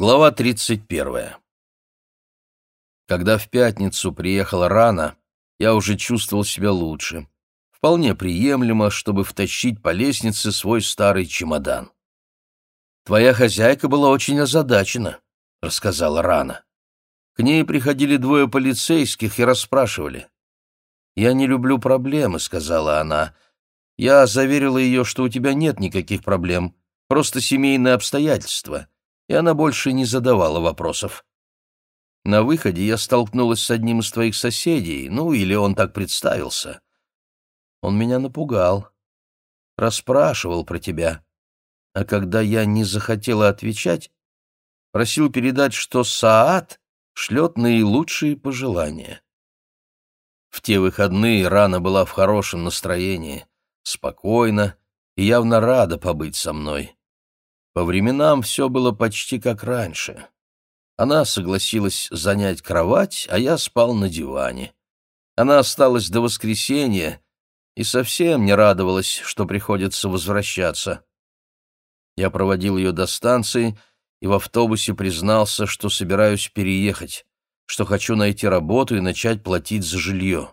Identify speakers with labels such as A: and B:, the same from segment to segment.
A: Глава 31. Когда в пятницу приехала рано, я уже чувствовал себя лучше. Вполне приемлемо, чтобы втащить по лестнице свой старый чемодан. «Твоя хозяйка была очень озадачена», — рассказала Рана. К ней приходили двое полицейских и расспрашивали. «Я не люблю проблемы», — сказала она. «Я заверила ее, что у тебя нет никаких проблем, просто семейные обстоятельства» и она больше не задавала вопросов. На выходе я столкнулась с одним из твоих соседей, ну, или он так представился. Он меня напугал, расспрашивал про тебя. А когда я не захотела отвечать, просил передать, что Саат шлет наилучшие пожелания. В те выходные Рана была в хорошем настроении, спокойна и явно рада побыть со мной. По временам все было почти как раньше. Она согласилась занять кровать, а я спал на диване. Она осталась до воскресенья и совсем не радовалась, что приходится возвращаться. Я проводил ее до станции и в автобусе признался, что собираюсь переехать, что хочу найти работу и начать платить за жилье.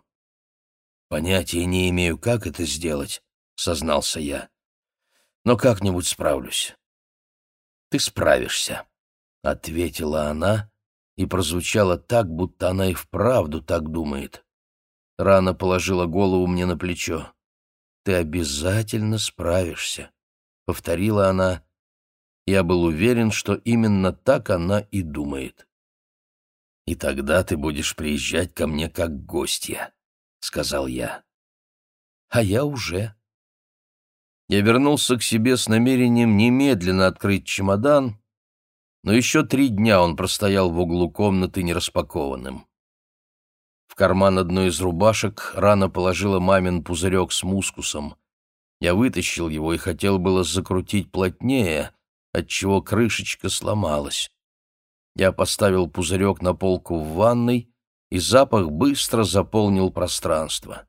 A: «Понятия не имею, как это сделать», — сознался я. «Но как-нибудь справлюсь ты справишься», — ответила она, и прозвучало так, будто она и вправду так думает. Рана положила голову мне на плечо. «Ты обязательно справишься», — повторила она. Я был уверен, что именно так она и думает. «И тогда ты будешь приезжать ко мне как гостья», — сказал я. «А я уже», я вернулся к себе с намерением немедленно открыть чемодан, но еще три дня он простоял в углу комнаты нераспакованным. В карман одной из рубашек рано положила мамин пузырек с мускусом. Я вытащил его и хотел было закрутить плотнее, отчего крышечка сломалась. Я поставил пузырек на полку в ванной, и запах быстро заполнил пространство.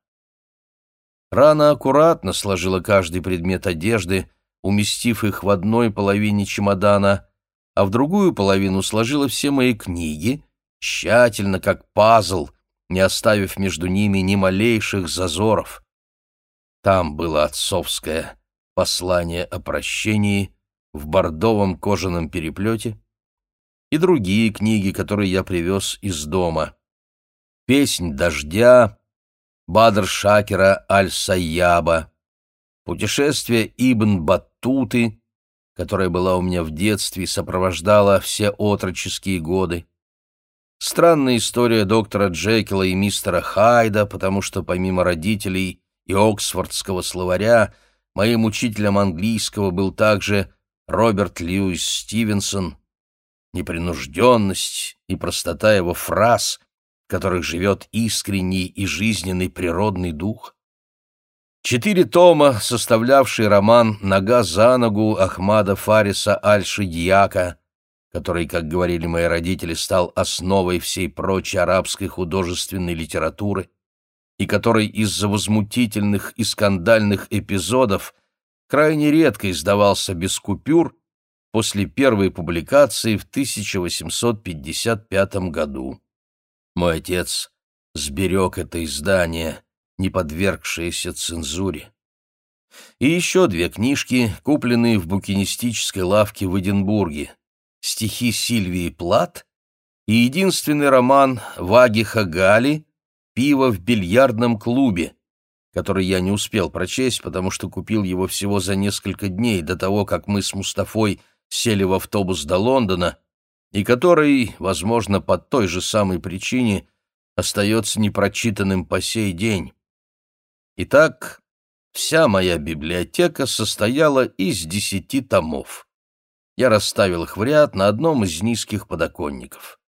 A: Рана аккуратно сложила каждый предмет одежды, уместив их в одной половине чемодана, а в другую половину сложила все мои книги, тщательно, как пазл, не оставив между ними ни малейших зазоров. Там было отцовское послание о прощении в бордовом кожаном переплете и другие книги, которые я привез из дома. «Песнь дождя», Бадр Шакера Аль-Сайяба, путешествие Ибн Баттуты, которая была у меня в детстве и сопровождала все отроческие годы, странная история доктора Джекила и мистера Хайда, потому что помимо родителей и Оксфордского словаря моим учителем английского был также Роберт Льюис Стивенсон, непринужденность и простота его фраз которых живет искренний и жизненный природный дух. Четыре тома, составлявшие роман «Нога за ногу» Ахмада Фариса Аль-Шидьяка, который, как говорили мои родители, стал основой всей прочей арабской художественной литературы, и который из-за возмутительных и скандальных эпизодов крайне редко издавался без купюр после первой публикации в 1855 году. Мой отец сберег это издание, не подвергшееся цензуре. И еще две книжки, купленные в букинистической лавке в Эдинбурге. Стихи Сильвии Плат и единственный роман Вагиха Гали «Пиво в бильярдном клубе», который я не успел прочесть, потому что купил его всего за несколько дней до того, как мы с Мустафой сели в автобус до Лондона и который, возможно, по той же самой причине, остается непрочитанным по сей день. Итак, вся моя библиотека состояла из десяти томов. Я расставил их в ряд на одном из низких подоконников.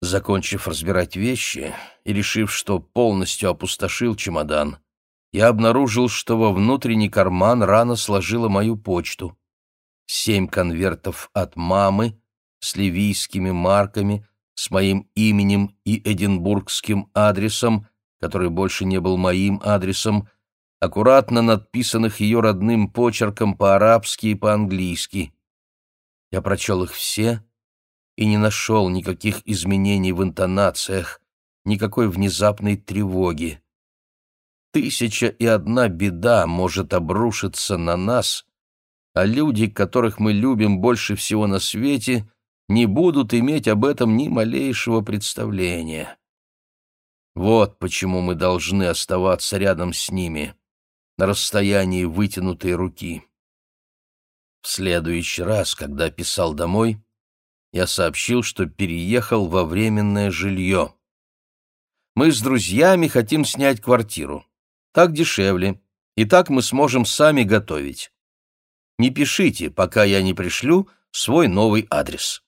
A: Закончив разбирать вещи и решив, что полностью опустошил чемодан, я обнаружил, что во внутренний карман рано сложила мою почту. Семь конвертов от мамы, с ливийскими марками, с моим именем и эдинбургским адресом, который больше не был моим адресом, аккуратно надписанных ее родным почерком по-арабски и по-английски. Я прочел их все и не нашел никаких изменений в интонациях, никакой внезапной тревоги. Тысяча и одна беда может обрушиться на нас, а люди, которых мы любим больше всего на свете, не будут иметь об этом ни малейшего представления. Вот почему мы должны оставаться рядом с ними, на расстоянии вытянутой руки. В следующий раз, когда писал домой, я сообщил, что переехал во временное жилье. Мы с друзьями хотим снять квартиру. Так дешевле, и так мы сможем сами готовить. Не пишите, пока я не пришлю свой новый адрес.